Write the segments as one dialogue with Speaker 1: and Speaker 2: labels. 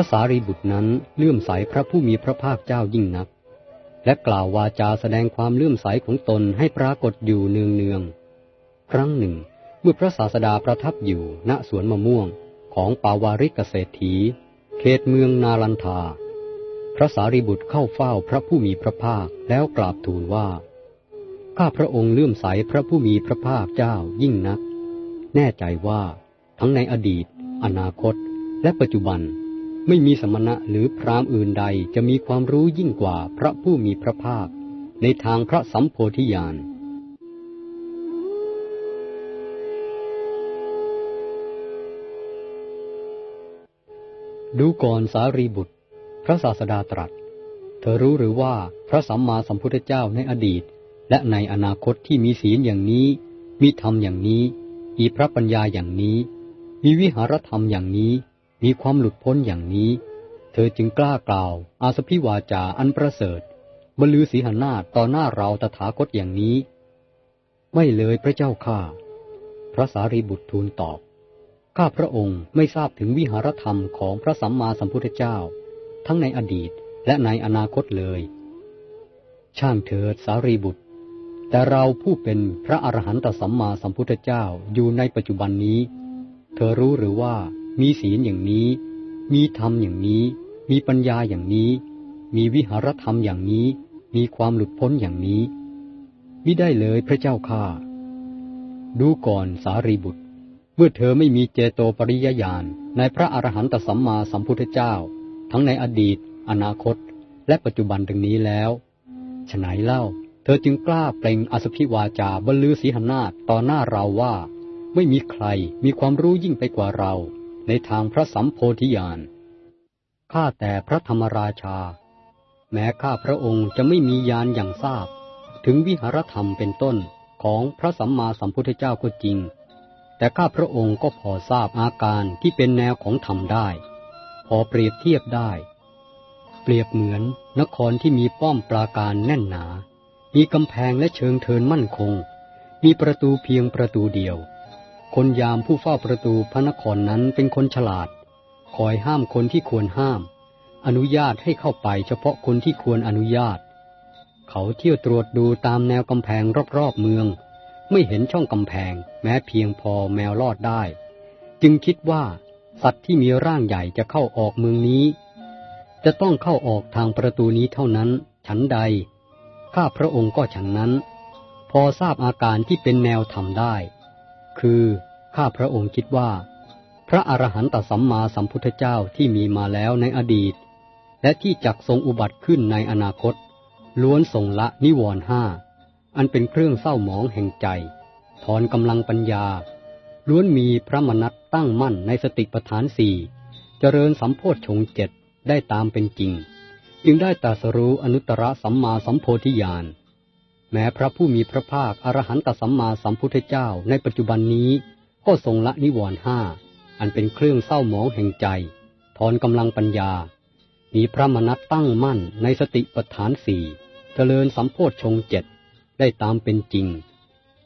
Speaker 1: ระสารีบุตรนั้นเลื่อมใสพระผู้มีพระภาคเจ้ายิ่งนัก และกล่าววาจาแสดงความเลื่อมใสของตนให้ปรากฏอยู่เนืองเนือง ครั้งหนึ่ง เมื่อพระศาสดาประทับอยู่ณสวนมะม่วงของปาวาริกเกษตรีเขตเมืองนาลันทา พระสารีบุตรเข้าเฝ้าพระผู้มีพระภาคแล้วกราบทูลว่า ข้าพระองค์เลื่อมใสพระผู้มีพระภาคเจ้ายิ่งนัก แน่ใจว่าทั้งในอดีต อนาคต และปัจจุบัน ไม่มีสมณะหรือพรามอื่นใดจะมีความรู้ยิ่งกว่าพระผู้มีพระภาค ในทางพระสัมโพธิญาณดูก่อนสารีบุตร พระศาสดาตรัส เธอรู้หรือว่าพระสัมมาสัมพุทธเจ้าในอดีต และในอนาคตที่มีศีลอย่างนี้ มีธรรมอย่างนี้ มีพระปัญญาอย่างนี้ มีวิหารธรรมอย่างนี้ มีความหลุดพ้นอย่างนี้ เธอจึงกล้ากล่าว อาสพิวาจาอันประเสริฐบรรลือสีหนาต่อหน้าเราตถาคตอย่างนี้ ไม่เลยพระเจ้าข้าพระสารีบุตรทูลตอบ ข้าพระองค์ไม่ทราบถึงวิหารธรรมของพระสัมมาสัมพุทธเจ้า ทั้งในอดีตและในอนาคตเลย ช่างเถิดสารีบุตร แต่เราผู้เป็นพระอรหันตสัมมาสัมพุทธเจ้าอยู่ในปัจจุบันนี้ เธอรู้หรือว่า มีศีลอย่างนี้ มีธรรมอย่างนี้ มีปัญญาอย่างนี้ มีวิหารธรรมอย่างนี้ มีความหลุดพ้นอย่างนี้มิได้เลยพระเจ้าข้าดูก่อนสารีบุตร เมื่อเธอไม่มีเจโตปริยญาณในพระอรหันตสัมมาสัมพุทธเจ้า ทั้งในอดีต อนาคต และปัจจุบันดังนี้แล้วฉไหนเล่า เธอจึงกล้าเปล่งอสพิวาจาบรรลือสีหนาต่อหน้าเราว่า ไม่มีใครมีความรู้ยิ่งไปกว่าเรา ในทางพระสัมโพธิญาณ ข้าแต่พระธรรมราชา แม้ข้าพระองค์จะไม่มีญาณอย่างทราบ ถึงวิหารธรรมเป็นต้นของพระสัมมาสัมพุทธเจ้าก็จริง แต่ข้าพระองค์ก็พอทราบอาการที่เป็นแนวของธรรมได้ พอเปรียบเทียบได้ เปรียบเหมือนนครที่มีป้อมปราการแน่นหนา มีกำแพงและเชิงเทินมั่นคง มีประตูเพียงประตูเดียว คนยามผู้เฝ้าประตูพระนครนั้นเป็นคนฉลาด คอยห้ามคนที่ควรห้าม อนุญาตให้เข้าไปเฉพาะคนที่ควรอนุญาต เขาเที่ยวตรวจดูตามแนวกำแพงรอบๆเมือง ไม่เห็นช่องกำแพง แม้เพียงพอแมวลอดได้ จึงคิดว่า สัตว์ที่มีร่างใหญ่จะเข้าออกเมืองนี้ จะต้องเข้าออกทางประตูนี้เท่านั้น ฉันใด ข้าพระองค์ก็ฉันนั้น พอทราบอาการที่เป็นแนวทำได้ คือข้าพระองค์คิดว่า พระอรหันตสัมมาสัมพุทธเจ้าที่มีมาแล้วในอดีต และที่จักทรงอุบัติขึ้นในอนาคต ล้วนทรงละนิวรณ์ห้าอันเป็นเครื่องเศร้าหมองแห่งใจ ถอนกำลังปัญญา ล้วนมีพระมนัตตั้งมั่นในสติปัฏฐานสี่เจริญสัมโพธชงเจ็ดได้ตามเป็นจริง จึงได้ตรัสรู้อนุตตรสัมมาสัมโพธิญาณ แม้พระผู้มีพระภาคอรหันตสัมมาสัมพุทธเจ้าในปัจจุบันนี้ก็ทรงละนิวรณ์ห้าอันเป็นเครื่องเศร้าหมองแห่งใจ ถอนกำลังปัญญา มีพระมนัตตั้งมั่นในสติปัฏฐานสี่เจริญสัมโพธชงเจ็ดได้ตามเป็นจริง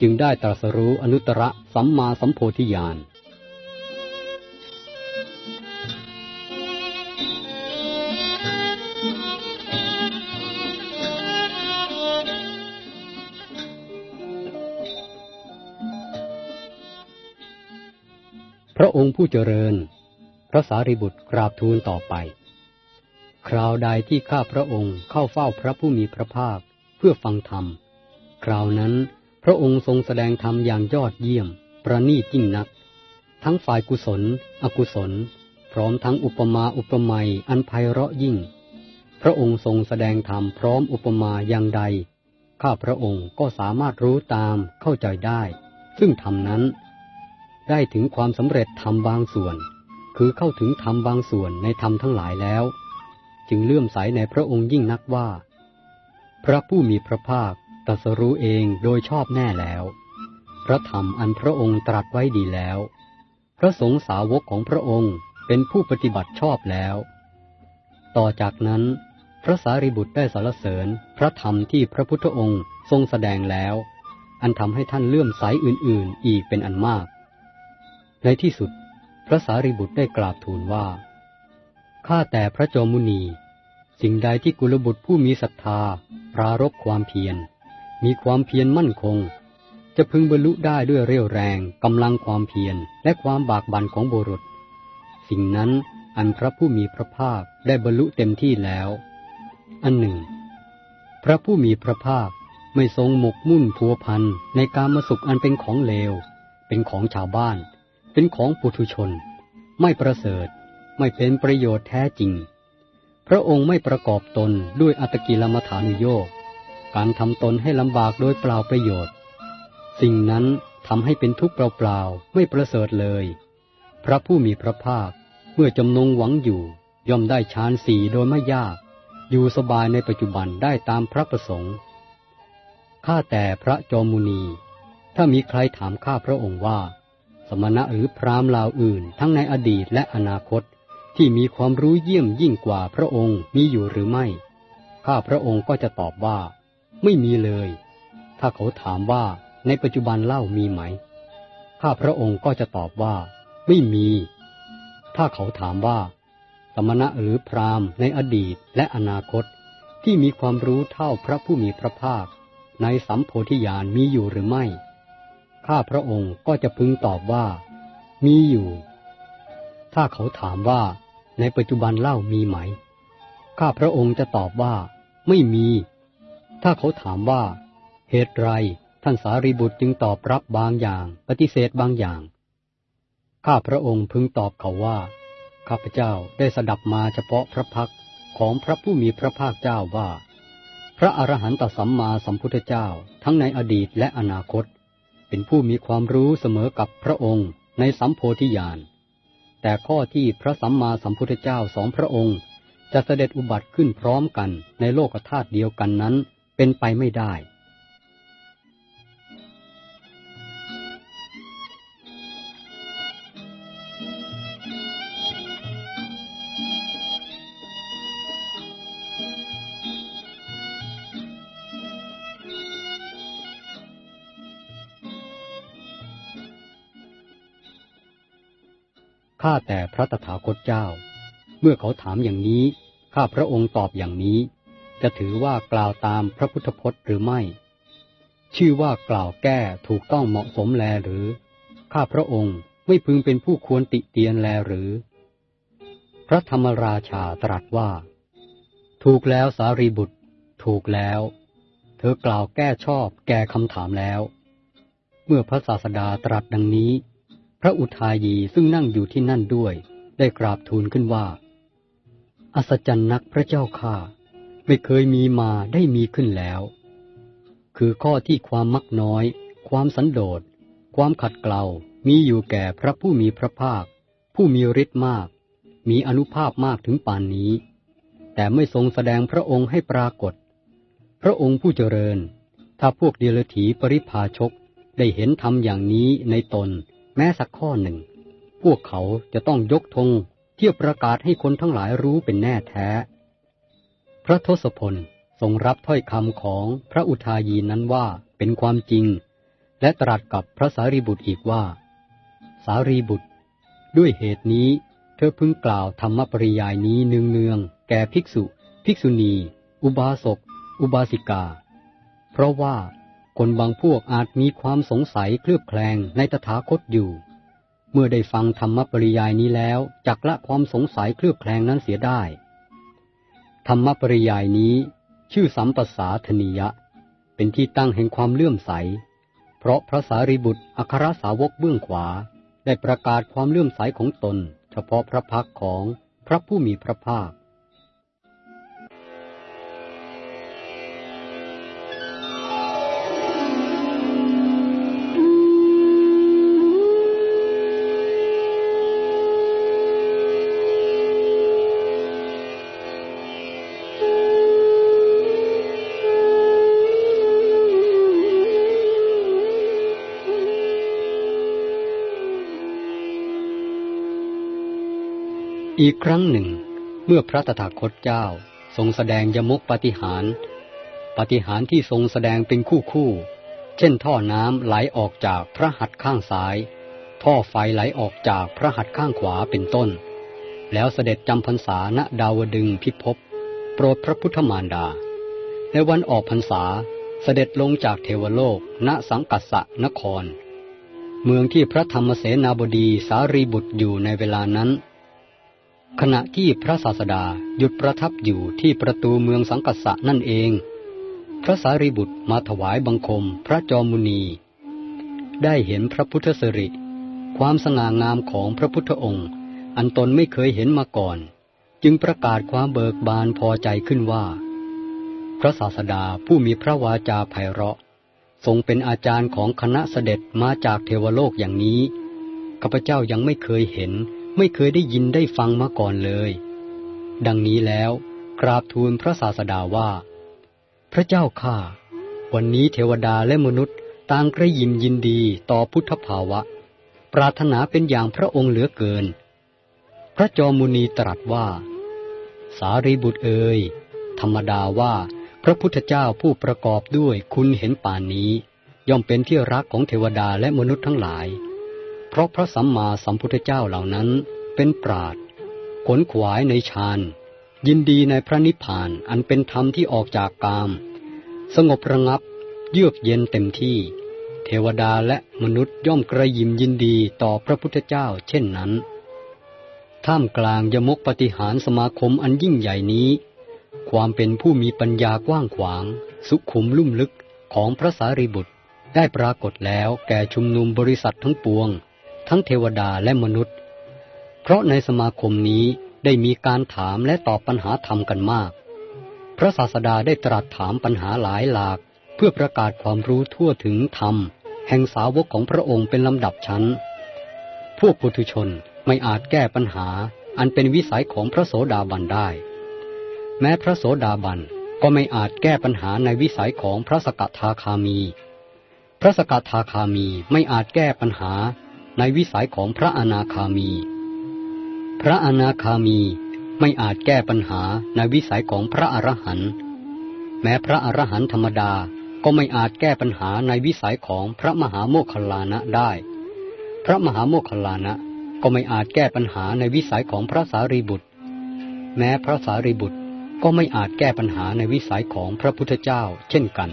Speaker 1: จึงได้ตรัสรู้อนุตตรสัมมาสัมโพธิญาณ องค์ผู้เจริญ พระสารีบุตรกราบทูลต่อไป คราวใดที่ข้าพระองค์เข้าเฝ้าพระผู้มีพระภาคเพื่อฟังธรรม คราวนั้นพระองค์ทรงแสดงธรรมอย่างยอดเยี่ยม ประณีตยิ่งนัก ทั้งฝ่ายกุศล อกุศล พร้อมทั้งอุปมาอุปไมยอันไพเราะยิ่ง พระองค์ทรงแสดงธรรมพร้อมอุปมาอย่างใด ข้าพระองค์ก็สามารถรู้ตามเข้าใจได้ ซึ่งธรรมนั้น ได้ถึงความสำเร็จธรรมบางส่วน คือเข้าถึงธรรมบางส่วนในธรรมทั้งหลายแล้ว จึงเลื่อมใสในพระองค์ยิ่งนักว่า พระผู้มีพระภาคตรัสรู้เองโดยชอบแน่แล้ว พระธรรมอันพระองค์ตรัสไว้ดีแล้ว พระสงฆ์สาวกของพระองค์เป็นผู้ปฏิบัติชอบแล้ว ต่อจากนั้น พระสารีบุตรได้สารเสริญพระธรรมที่พระพุทธองค์ทรงแสดงแล้ว อันทำให้ท่านเลื่อมใสอื่นๆ อีกเป็นอันมาก ในที่สุด พระสารีบุตรได้กราบทูลว่า ข้าแต่พระจอมุนี สิ่งใดที่กุลบุตรผู้มีศรัทธา ปรารบความเพียร มีความเพียรมั่นคง จะพึงบรรลุได้ด้วยเรี่ยวแรงกำลังความเพียรและความบากบั่นของบุรุษ สิ่งนั้นอันพระผู้มีพระภาคได้บรรลุเต็มที่แล้ว อันหนึ่ง พระผู้มีพระภาคไม่ทรงหมกมุ่นพัวพันในการมาสุขอันเป็นของเลว เป็นของชาวบ้าน เป็นของปุถุชน ไม่ประเสริฐ ไม่เป็นประโยชน์แท้จริง พระองค์ไม่ประกอบตนด้วยอัตกิลมัฐานุโยกการทำตนให้ลำบากโดยเปล่าประโยชน์ สิ่งนั้นทำให้เป็นทุกข์เปล่าๆ ไม่ประเสริฐเลย พระผู้มีพระภาคเมื่อจำนงหวังอยู่ ย่อมได้ฌานสี่โดยไม่ยาก อยู่สบายในปัจจุบันได้ตามพระประสงค์ข้าแต่พระจอมุนี ถ้ามีใครถามข้าพระองค์ว่า มณะหรือพราหมณ์ลาวอื่น ทั้งในอดีตและอนาคต ที่มีความรู้เยี่ยมยิ่งกว่าพระองค์มีอยู่หรือไม่ ข้าพระองค์ก็จะตอบว่า ไม่มีเลย ถ้าเขาถามว่าในปัจจุบันเล่ามีไหม ข้าพระองค์ก็จะตอบว่า ไม่มี ถ้าเขาถามว่า สมณะหรือพราหมณ์ในอดีตและอนาคต ที่มีความรู้เท่าพระผู้มีพระภาค ในสัมโพธิญาณมีอยู่หรือไม่ ข้าพระองค์ก็จะพึงตอบว่า มีอยู่ ถ้าเขาถามว่าในปัจจุบันเล่ามีไหม ข้าพระองค์จะตอบว่าไม่มี ถ้าเขาถามว่า เหตุไรท่านสารีบุตรจึงตอบรับบางอย่าง ปฏิเสธบางอย่าง ข้าพระองค์พึงตอบเขาว่า ข้าพเจ้าได้สดับมาเฉพาะพระพักของพระผู้มีพระภาคเจ้าว่า พระอรหันตสัมมาสัมพุทธเจ้าทั้งในอดีตและอนาคต เป็นผู้มีความรู้เสมอกับพระองค์ในสัมโพธิญาณ แต่ข้อที่พระสัมมาสัมพุทธเจ้าสองพระองค์ จะเสด็จอุบัติขึ้นพร้อมกันในโลกธาตุเดียวกันนั้นเป็นไปไม่ได้ ข้าแต่พระตถาคตเจ้า เมื่อเขาถามอย่างนี้ ข้าพระองค์ตอบอย่างนี้ จะถือว่ากล่าวตามพระพุทธพจน์หรือไม่ ชื่อว่ากล่าวแก้ถูกต้องเหมาะสมแลหรือ ข้าพระองค์ไม่พึงเป็นผู้ควรติเตียนแลหรือ พระธรรมราชาตรัสว่า ถูกแล้วสารีบุตร ถูกแล้ว เธอกล่าวแก้ชอบแก่คำถามแล้ว เมื่อพระศาสดาตรัสดังนี้ ระอุทายีซึ่งนั่งอยู่ที่นั่นด้วย ได้กราบทูลขึ้นว่า อัศจรรย์นักพระเจ้าข้าไม่เคยมีมาได้มีขึ้นแล้ว คือข้อที่ความมักน้อย ความสันโดษ ความขัดเกลา มีอยู่แก่พระผู้มีพระภาค ผู้มีฤทธิ์มาก มีอนุภาพมากถึงป่านนี้ แต่ไม่ทรงแสดงพระองค์ให้ปรากฏ พระองค์ผู้เจริญ ถ้าพวกเดลถีปริพาชกได้เห็นทำอย่างนี้ในตน แม้สักข้อหนึ่ง พวกเขาจะต้องยกธงเที่ยวประกาศให้คนทั้งหลายรู้เป็นแน่แท้ พระทศพลทรงรับถ้อยคำของพระอุทายีนั้นว่าเป็นความจริง และตรัสกับพระสารีบุตรอีกว่า สารีบุตร ด้วยเหตุนี้ เธอพึงกล่าวธรรมปริยายนี้เนืองๆแก่ภิกษุ ภิกษุณี อุบาสก อุบาสิกา เพราะว่า คนบางพวกอาจมีความสงสัยเคลือบแคลงในตถาคตอยู่ เมื่อได้ฟังธรรมปริยายนี้แล้วจักละความสงสัยเคลือบแคลงนั้นเสียได้ ธรรมปริยายนี้ ชื่อสัมปสาธนิยะ เป็นที่ตั้งแห่งความเลื่อมใส เพราะพระสารีบุตรอัครสาวกเบื้องขวา ได้ประกาศความเลื่อมใสของตน เฉพาะพระพักของพระผู้มีพระภาค อีกครั้งหนึ่ง เมื่อพระตถาคตเจ้าทรงแสดงยมกปฏิหารปฏิหารที่ทรงแสดงเป็นคู่คู่ เช่นท่อน้ำไหลออกจากพระหัตถ์ข้างซ้าย ท่อไฟไหลออกจากพระหัตถ์ข้างขวาเป็นต้น แล้วเสด็จจำพรรษาณดาวดึงพิภพโปรดพระพุทธมารดา ในวันออกพรรษาเสด็จลงจากเทวโลก ณสังกัสสะนคร เมืองที่พระธรรมเสนาบดีสารีบุตรอยู่ในเวลานั้น ขณะที่พระศาสดาหยุดประทับอยู่ที่ประตูเมืองสังกัสสะนั่นเอง พระสารีบุตรมาถวายบังคมพระจอมุนี ได้เห็นพระพุทธสิริ ความสง่างามของพระพุทธองค์ อันตนไม่เคยเห็นมาก่อน จึงประกาศความเบิกบานพอใจขึ้นว่า พระศาสดาผู้มีพระวาจาไพเราะ ทรงเป็นอาจารย์ของคณะเสด็จมาจากเทวโลกอย่างนี้ข้าพเจ้ายังไม่เคยเห็น ไม่เคยได้ยินได้ฟังมาก่อนเลย ดังนี้แล้ว กราบทูลพระศาสดาว่า พระเจ้าข้าวันนี้เทวดาและมนุษย์ต่างกระยิมยินดีต่อพุทธภาวะ ปรารถนาเป็นอย่างพระองค์เหลือเกิน พระจอมุนีตรัสว่า สารีบุตรเอ่ยธรรมดาว่า พระพุทธเจ้าผู้ประกอบด้วยคุณเห็นป่านนี้ ย่อมเป็นที่รักของเทวดาและมนุษย์ทั้งหลาย เพราะพระสัมมาสัมพุทธเจ้าเหล่านั้นเป็นปราดขนขวายในฌานยินดีในพระนิพพานอันเป็นธรรมที่ออกจากกาม สงบระงับ เยือกเย็นเต็มที่ เทวดาและมนุษย์ย่อมกระยิมยินดีต่อพระพุทธเจ้าเช่นนั้น ท่ามกลางยมกปฏิหารสมาคมอันยิ่งใหญ่นี้ ความเป็นผู้มีปัญญากว้างขวาง สุขุมลุ่มลึกของพระสารีบุตรได้ปรากฏแล้วแก่ชุมนุมบริษัททั้งปวง ทั้งเทวดาและมนุษย์ เพราะในสมาคมนี้ได้มีการถามและตอบปัญหาธรรมกันมาก พระศาสดาได้ตรัสถามปัญหาหลายหลาก เพื่อประกาศความรู้ทั่วถึงธรรม แห่งสาวกของพระองค์เป็นลำดับชั้น พวกปุถุชนไม่อาจแก้ปัญหาอันเป็นวิสัยของพระโสดาบันได้ แม้พระโสดาบันก็ไม่อาจแก้ปัญหาในวิสัยของพระสกทาคามี พระสกทาคามีไม่อาจแก้ปัญหา ในวิสัยของพระอนาคามี พระอนาคามีไม่อาจแก้ปัญหาในวิสัยของพระอรหันต์แม้พระอรหันต์ธรรมดาก็ไม่อาจแก้ปัญหาในวิสัยของพระมหาโมคคลานะได้ พระมหาโมคคลานะก็ไม่อาจแก้ปัญหาในวิสัยของพระสารีบุตร แม้พระสารีบุตรก็ไม่อาจแก้ปัญหาในวิสัยของพระพุทธเจ้าเช่นกัน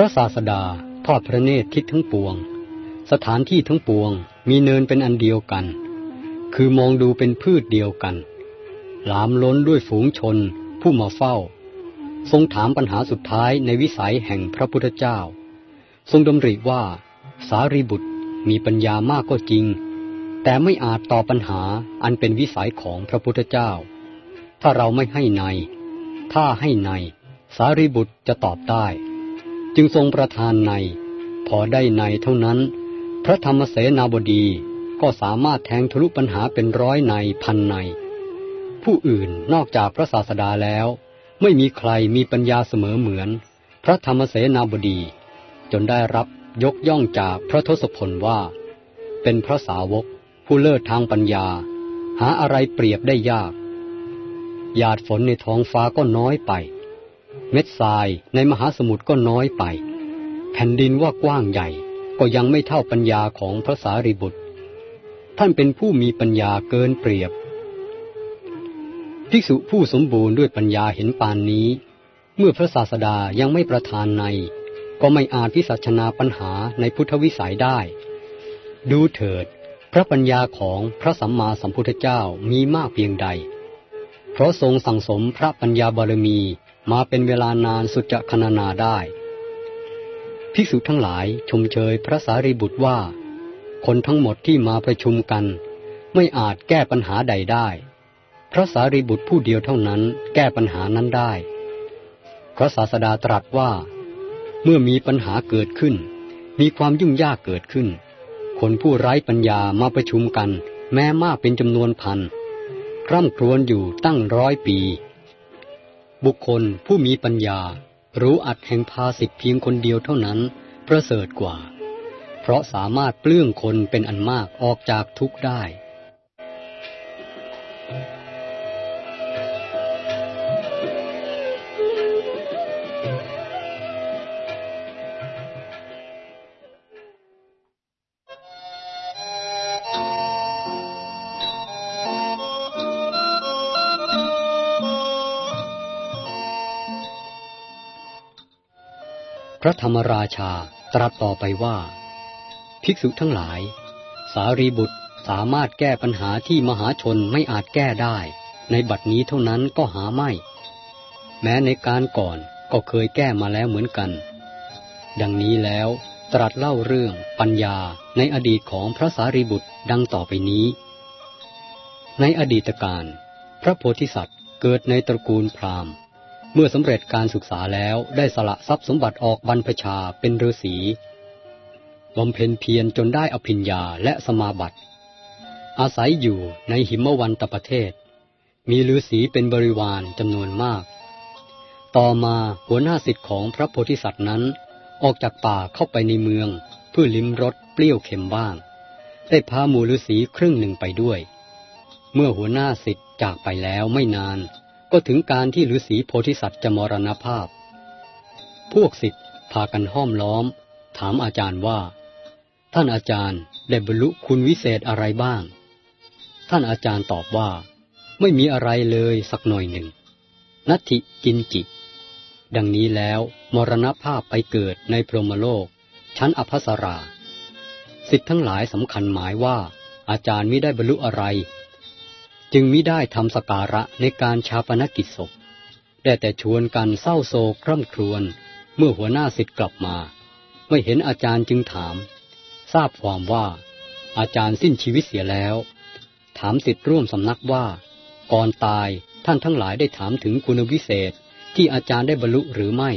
Speaker 1: ระศาสดาทอดพระเนตรทิศทั้งปวง สถานที่ทั้งปวงมีเนินเป็นอันเดียวกัน คือมองดูเป็นพืชเดียวกัน หลามล้นด้วยฝูงชน ผู้มาเฝ้า ทรงถามปัญหาสุดท้ายในวิสัยแห่งพระพุทธเจ้า ทรงดำริว่า สารีบุตรมีปัญญามากก็จริง แต่ไม่อาจตอบปัญหาอันเป็นวิสัยของพระพุทธเจ้า ถ้าเราไม่ให้ใน ถ้าให้ใน สารีบุตรจะตอบได้ จึงทรงประทานใน พอได้ในเท่านั้น พระธรรมเสนาบดีก็สามารถแทงทะลุปัญหาเป็นร้อยในพันใน ผู้อื่นนอกจากพระศาสดาแล้ว ไม่มีใครมีปัญญาเสมอเหมือน พระธรรมเสนาบดี จนได้รับยกย่องจากพระทศพลว่า เป็นพระสาวกผู้เลิศทางปัญญา หาอะไรเปรียบได้ยาก หยาดฝนในท้องฟ้าก็น้อยไป เม็ดทรายในมหาสมุทรก็น้อยไป แผ่นดินว่ากว้างใหญ่ก็ยังไม่เท่าปัญญาของพระสารีบุตร ท่านเป็นผู้มีปัญญาเกินเปรียบ ภิกษุผู้สมบูรณ์ด้วยปัญญาเห็นปานนี้ เมื่อพระศาสดายังไม่ประทานใน ก็ไม่อาจพิสัชนาปัญหาในพุทธวิสัยได้ ดูเถิด พระปัญญาของพระสัมมาสัมพุทธเจ้ามีมากเพียงใด เพราะทรงสั่งสมพระปัญญาบารมี มาเป็นเวลานานสุดจะคณนาได้ ภิกษุทั้งหลายชมเชยพระสารีบุตรว่า คนทั้งหมดที่มาประชุมกัน ไม่อาจแก้ปัญหาใดได้ พระสารีบุตรผู้เดียวเท่านั้นแก้ปัญหานั้นได้ พระศาสดาตรัสว่า เมื่อมีปัญหาเกิดขึ้น มีความยุ่งยากเกิดขึ้น คนผู้ไร้ปัญญามาประชุมกัน แม้มากเป็นจำนวนพันร่ำครวญอยู่ตั้งร้อยปี บุคคลผู้มีปัญญา รู้อัดแห่งภาสิทธิเพียงคนเดียวเท่านั้นประเสริฐกว่า เพราะสามารถเปลื้องคนเป็นอันมากออกจากทุกข์ได้ ระธรรมราชาตรัสต่อไปว่า ภิกษุทั้งหลาย สารีบุตรสามารถแก้ปัญหาที่มหาชนไม่อาจแก้ได้ ในบัดนี้เท่านั้นก็หาไม่ แม้ในการก่อนก็เคยแก้มาแล้วเหมือนกัน ดังนี้แล้วตรัสเล่าเรื่องปัญญาในอดีตของพระสารีบุตรดังต่อไปนี้ ในอดีตการ พระโพธิสัตว์เกิดในตระกูลพราหมณ์ เมื่อสำเร็จการศึกษาแล้วได้สละทรัพย์สมบัติออกบรรพชาเป็นฤาษีบำเพ็ญเพียรจนได้อภิญญาและสมาบัติ อาศัยอยู่ในหิมวันตประเทศ มีฤาษีเป็นบริวารจำนวนมาก ต่อมาหัวหน้าสิทธิ์ของพระโพธิสัตว์นั้น ออกจากป่าเข้าไปในเมือง เพื่อลิ้มรสเปรี้ยวเค็มบ้าง ได้พาหมู่ฤาษีครึ่งหนึ่งไปด้วย เมื่อหัวหน้าสิทธิ์จากไปแล้วไม่นาน ก็ถึงการที่ฤาษีโพธิสัตว์จะมรณภาพ พวกสิทธิ์พากันห้อมล้อม ถามอาจารย์ว่า ท่านอาจารย์ได้บรรลุคุณวิเศษอะไรบ้าง ท่านอาจารย์ตอบว่า ไม่มีอะไรเลยสักหน่อยหนึ่ง นัตถิกินจิ ดังนี้แล้วมรณภาพไปเกิดในพรหมโลก ชั้นอภัสรา สิทธิ์ทั้งหลายสำคัญหมายว่า อาจารย์ไม่ได้บรรลุอะไร จึงมิได้ทำสการะในการชาปนกิจศพ ได้แต่ชวนกันเศร้าโศกคร่ำครวญเมื่อหัวหน้าสิทธิ์กลับมา ไม่เห็นอาจารย์จึงถาม ทราบความว่า อาจารย์สิ้นชีวิตเสียแล้ว ถามสิทธิ์ร่วมสำนักว่า ก่อนตายท่านทั้งหลายได้ถามถึงคุณวิเศษที่อาจารย์ได้บรรลุหรือไม่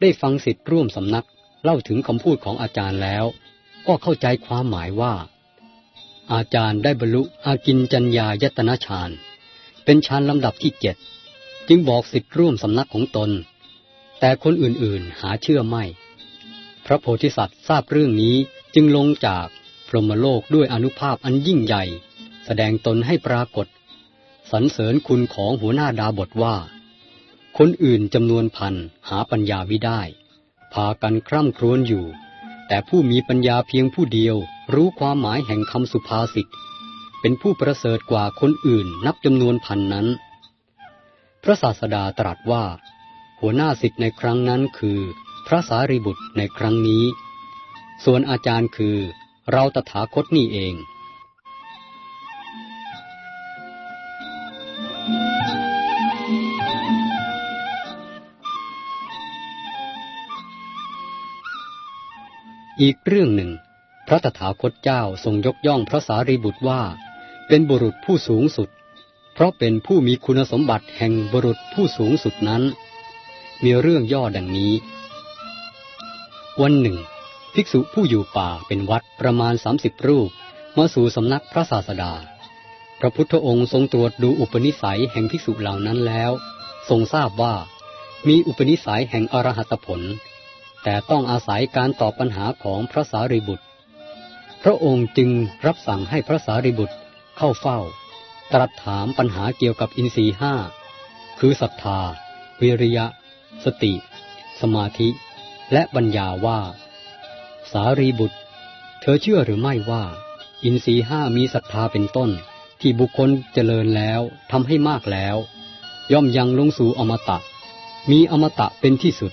Speaker 1: ได้ฟังสิทธิ์ร่วมสำนักเล่าถึงคำพูดของอาจารย์แล้ว ก็เข้าใจความหมายว่า อาจารย์ได้บรรลุอากินจัญญายตนะฌาน เป็นฌานลำดับที่เจ็ดจึงบอกสิทธิ์ร่วมสำนักของตน แต่คนอื่นๆหาเชื่อไม่ พระโพธิสัตว์ทราบเรื่องนี้จึงลงจากพรหมโลกด้วยอนุภาพอันยิ่งใหญ่ แสดงตนให้ปรากฏสรรเสริญคุณของหัวหน้าดาบทว่า คนอื่นจำนวนพันหาปัญญาวิได้ พากันคร่ำครวญอยู่ แต่ผู้มีปัญญาเพียงผู้เดียวรู้ความหมายแห่งคำสุภาษิต เป็นผู้ประเสริฐกว่าคนอื่นนับจำนวนพันนั้น พระศาสดาตรัสว่า หัวหน้าสิทธิ์ในครั้งนั้นคือ พระสารีบุตรในครั้งนี้ ส่วนอาจารย์คือเราตถาคตนี่เอง อีกเรื่องหนึ่ง พระตถาคตเจ้าทรงยกย่องพระสารีบุตรว่า เป็นบุรุษผู้สูงสุด เพราะเป็นผู้มีคุณสมบัติแห่งบุรุษผู้สูงสุดนั้น มีเรื่องย่อดังนี้ วันหนึ่ง ภิกษุผู้อยู่ป่าเป็นวัดประมาณสามสิบรูป มาสู่สำนักพระศาสดา พระพุทธองค์ทรงตรวจดูอุปนิสัยแห่งภิกษุเหล่านั้นแล้ว ทรงทราบว่า มีอุปนิสัยแห่งอรหัตผล แต่ต้องอาศัยการตอบปัญหาของพระสารีบุตร พระองค์จึงรับสั่งให้พระสารีบุตรเข้าเฝ้า ตรัสถามปัญหาเกี่ยวกับอินทรีห้า คือศรัทธา วิริยะ สติ สมาธิ และปัญญาว่า สารีบุตร เธอเชื่อหรือไม่ว่า อินทรีห้ามีศรัทธาเป็นต้นที่บุคคลเจริญแล้วทำให้มากแล้ว ย่อมยังลงสู่อมตะ มีอมตะเป็นที่สุด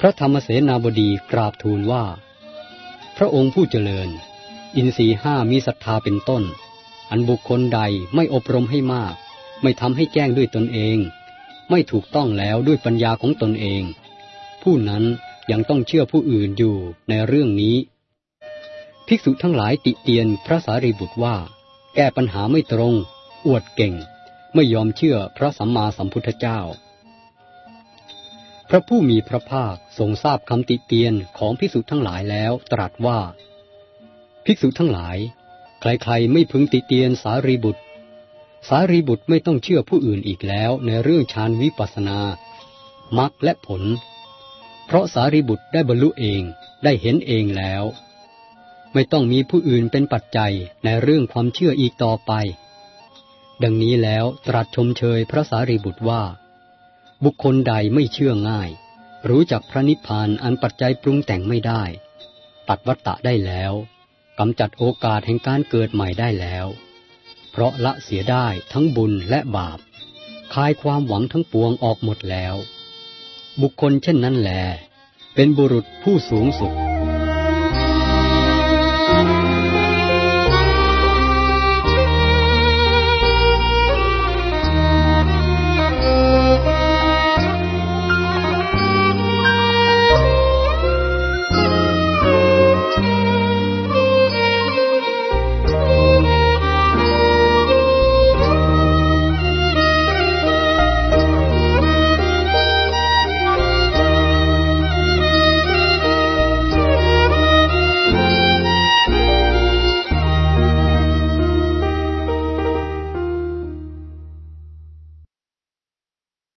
Speaker 1: พระธรรมเสนาบดีกราบทูลว่า พระองค์ผู้เจริญ อินทรีห้ามีศรัทธาเป็นต้น อันบุคคลใดไม่อบรมให้มาก ไม่ทำให้แจ้งด้วยตนเอง ไม่ถูกต้องแล้วด้วยปัญญาของตนเอง ผู้นั้นยังต้องเชื่อผู้อื่นอยู่ในเรื่องนี้ ภิกษุทั้งหลายติเตียนพระสารีบุตรว่า แก้ปัญหาไม่ตรง อวดเก่ง ไม่ยอมเชื่อพระสัมมาสัมพุทธเจ้า พระผู้มีพระภาคทรงทราบคำติเตียนของภิกษุทั้งหลายแล้วตรัสว่า ภิกษุทั้งหลาย ใครๆไม่พึงติเตียนสารีบุตร สารีบุตรไม่ต้องเชื่อผู้อื่นอีกแล้วในเรื่องฌานวิปัสนามรรคและผล เพราะสารีบุตรได้บรรลุเองได้เห็นเองแล้ว ไม่ต้องมีผู้อื่นเป็นปัจจัยในเรื่องความเชื่ออีกต่อไป ดังนี้แล้วตรัสชมเชยพระสารีบุตรว่า บุคคลใดไม่เชื่อง่าย รู้จักพระนิพพานอันปัจจัยปรุงแต่งไม่ได้ ตัดวัตตะได้แล้วกำจัดโอกาสแห่งการเกิดใหม่ได้แล้ว เพราะละเสียได้ทั้งบุญและบาปคลายความหวังทั้งปวงออกหมดแล้ว บุคคลเช่นนั้นแหลเป็นบุรุษผู้สูงสุด